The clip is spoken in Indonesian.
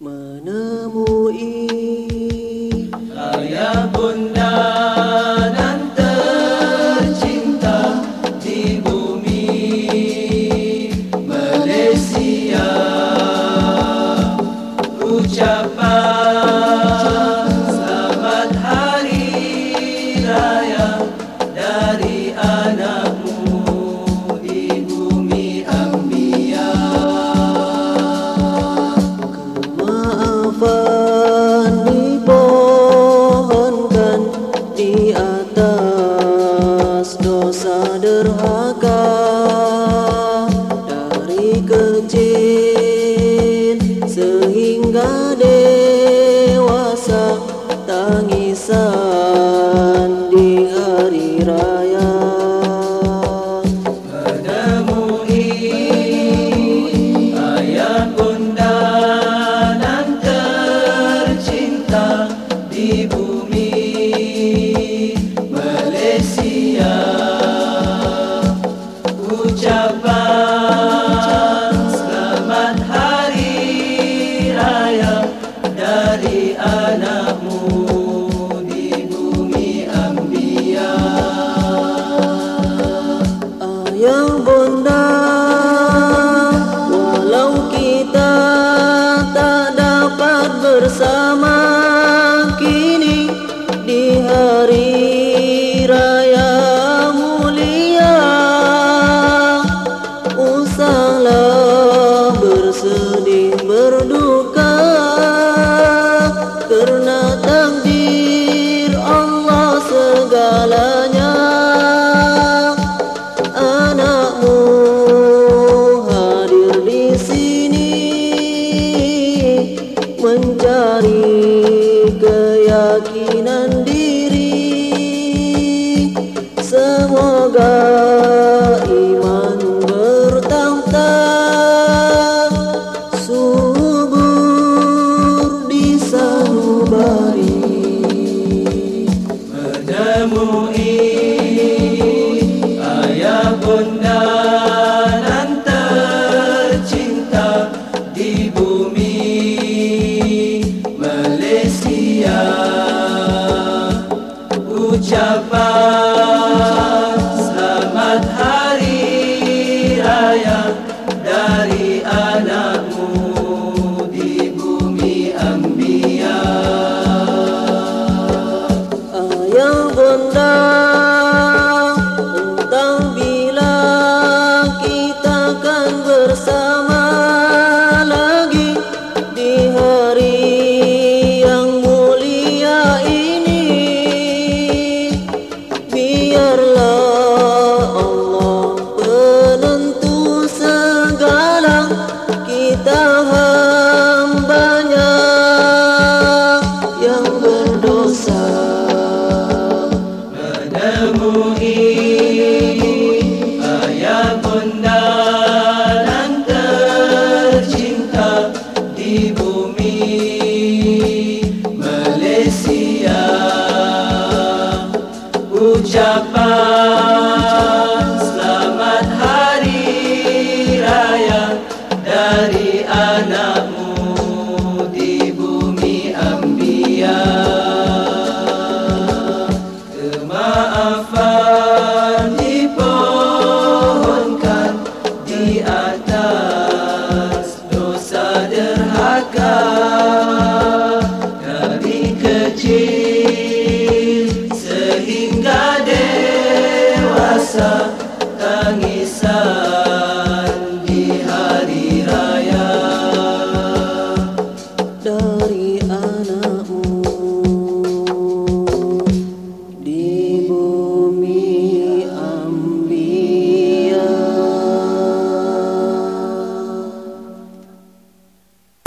menemu. kecil sehingga desa dari anakmu di bumi Ambia. Ayah bunda walau kita tak dapat bersama dari keyakinan diri. Semoga Celestia Ucapan selamat hari raya dari anakmu di bumi Ambia. Ayah bunda. mengucapkan selamat hari raya dari anakmu di bumi Ambia. Kemaafan dipohonkan di atas.